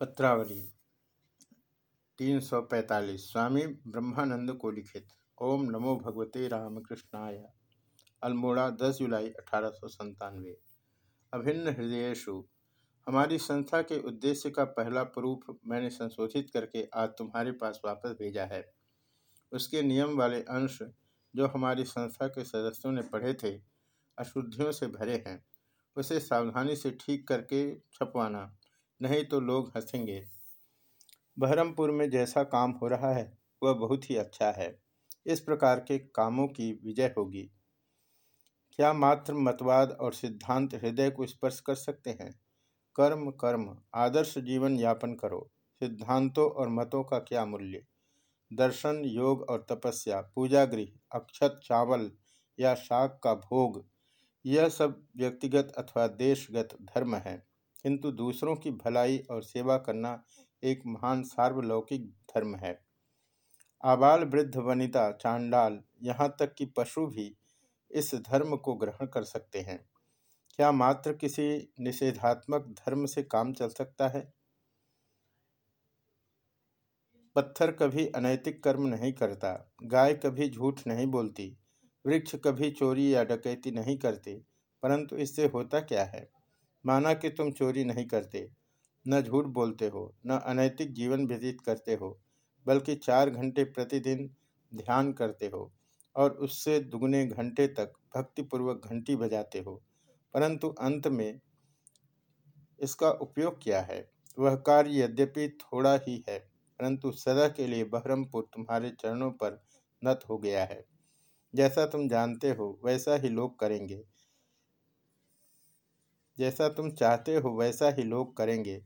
पत्रावली, तीन सौ पैंतालीस, स्वामी ब्रह्मानंद को लिखित ओम नमो भगवते रामकृष्णाय। अल्मोड़ा, दस जुलाई, अठारह अभिन्न हृदयेशु हमारी संस्था के उद्देश्य का पहला प्रूफ मैंने संशोधित करके आज तुम्हारे पास वापस भेजा है। उसके नियम वाले अंश जो हमारी संस्था के सदस्यों ने पढ़े थे, अशुद्धियों से भरे हैं, उसे सावधानी से ठीक करके छपवाना। नहीं तो लोग हंसेंगे। बहरमपुर में जैसा काम हो रहा है, वह बहुत ही अच्छा है। इस प्रकार के कामों की विजय होगी। क्या मात्र मतवाद और सिद्धांत हृदय को स्पर्श कर सकते हैं? कर्म कर्म, आदर्श जीवन यापन करो। सिद्धांतों और मतों का क्या मूल्य? दर्शन, योग और तपस्या पूजा गृह अक्षत, चावल या शाक का भोग, यह सब व्यक्तिगत अथवा देशगत धर्म है। किंतु दूसरों की भलाई और सेवा करना एक महान सार्वलौकिक धर्म है। आबाल वृद्ध वनिता चांडाल यहाँ तक कि पशु भी इस धर्म को ग्रहण कर सकते हैं। क्या मात्र किसी निषेधात्मक धर्म से काम चल सकता है? पत्थर कभी अनैतिक कर्म नहीं करता, गाय कभी झूठ नहीं बोलती, वृक्ष कभी चोरी या डकैती नहीं करते, परंतु इससे होता क्या है? माना कि तुम चोरी नहीं करते, न झूठ बोलते हो, न अनैतिक जीवन व्यतीत करते हो, बल्कि चार घंटे प्रतिदिन ध्यान करते हो और उससे दुगने घंटे तक भक्तिपूर्वक घंटी बजाते हो। परंतु अंत में इसका उपयोग क्या है? वह कार्य यद्यपि थोड़ा ही है, परंतु सदा के लिए बहरमपुर तुम्हारे चरणों पर नत हो गया है। जैसा तुम जानते हो, वैसा ही लोग करेंगे। जैसा तुम चाहते हो वैसा ही लोग करेंगे।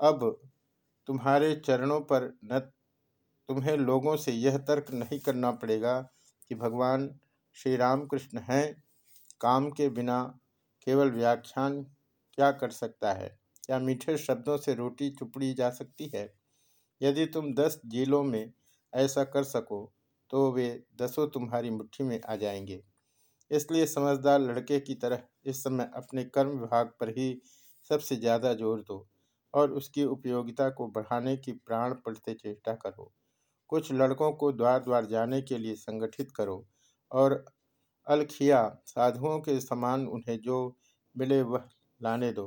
अब तुम्हारे चरणों पर न तुम्हें लोगों से यह तर्क नहीं करना पड़ेगा कि भगवान श्री रामकृष्ण हैं। काम के बिना केवल व्याख्यान क्या कर सकता है? क्या मीठे शब्दों से रोटी चुपड़ी जा सकती है? यदि तुम दस जिलों में ऐसा कर सको तो वे दसों तुम्हारी मुट्ठी में आ जाएँगे। इसलिए समझदार लड़के की तरह इस समय अपने कर्म विभाग पर ही सबसे ज़्यादा ज़ोर दो और उसकी उपयोगिता को बढ़ाने की प्राण पड़ते चेष्टा करो। कुछ लड़कों को द्वार द्वार जाने के लिए संगठित करो और अलखिया साधुओं के समान उन्हें जो मिले वह लाने दो।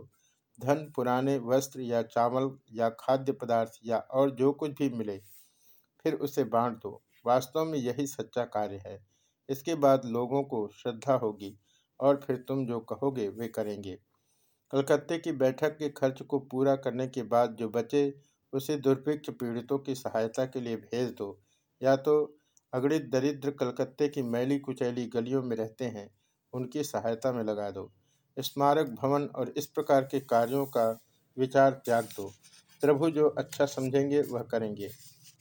धन, पुराने वस्त्र या चावल या खाद्य पदार्थ या और जो कुछ भी मिले, फिर उसे बांट दो। वास्तव में यही सच्चा कार्य है। इसके बाद लोगों को श्रद्धा होगी और फिर तुम जो कहोगे वे करेंगे। कलकत्ते की बैठक के खर्च को पूरा करने के बाद जो बचे, उसे दुर्भिक्ष पीड़ितों की सहायता के लिए भेज दो। या तो अगणित दरिद्र कलकत्ते की मैली कुचैली गलियों में रहते हैं, उनकी सहायता में लगा दो। स्मारक भवन और इस प्रकार के कार्यों का विचार त्याग दो। प्रभु जो अच्छा समझेंगे, वह करेंगे।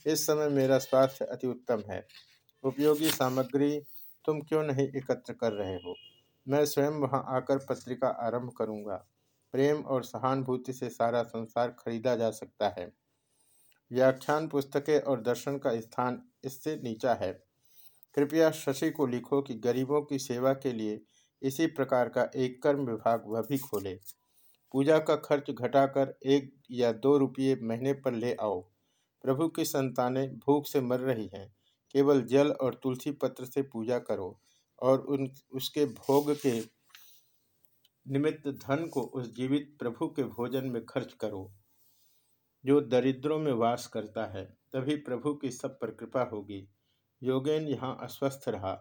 इस समय मेरा स्वास्थ्य अति उत्तम है। उपयोगी सामग्री तुम क्यों नहीं एकत्र कर रहे हो? मैं स्वयं वहाँ आकर पत्रिका आरंभ करूँगा। प्रेम और सहानुभूति से सारा संसार खरीदा जा सकता है। व्याख्यान पुस्तकें और दर्शन का स्थान इससे नीचा है। कृपया शशि को लिखो कि गरीबों की सेवा के लिए इसी प्रकार का एक कर्म विभाग वह भी खोले। पूजा का खर्च घटाकर एक या दो रुपये महीने पर ले आओ। प्रभु की संतानें भूख से मर रही हैं। केवल जल और तुलसी पत्र से पूजा करो और उन, उसके भोग के निमित्त धन को उस जीवित प्रभु के भोजन में खर्च करो, जो दरिद्रों में वास करता है, तभी प्रभु की सब पर कृपा होगी। योगेन यहाँ अस्वस्थ रहा,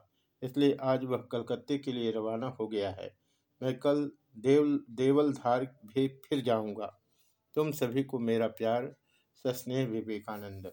इसलिए आज वह कलकत्ते के लिए रवाना हो गया है। मैं कल देव देवलधार भी फिर जाऊँगा। तुम सभी को मेरा प्यार, सस्नेह विवेकानंद।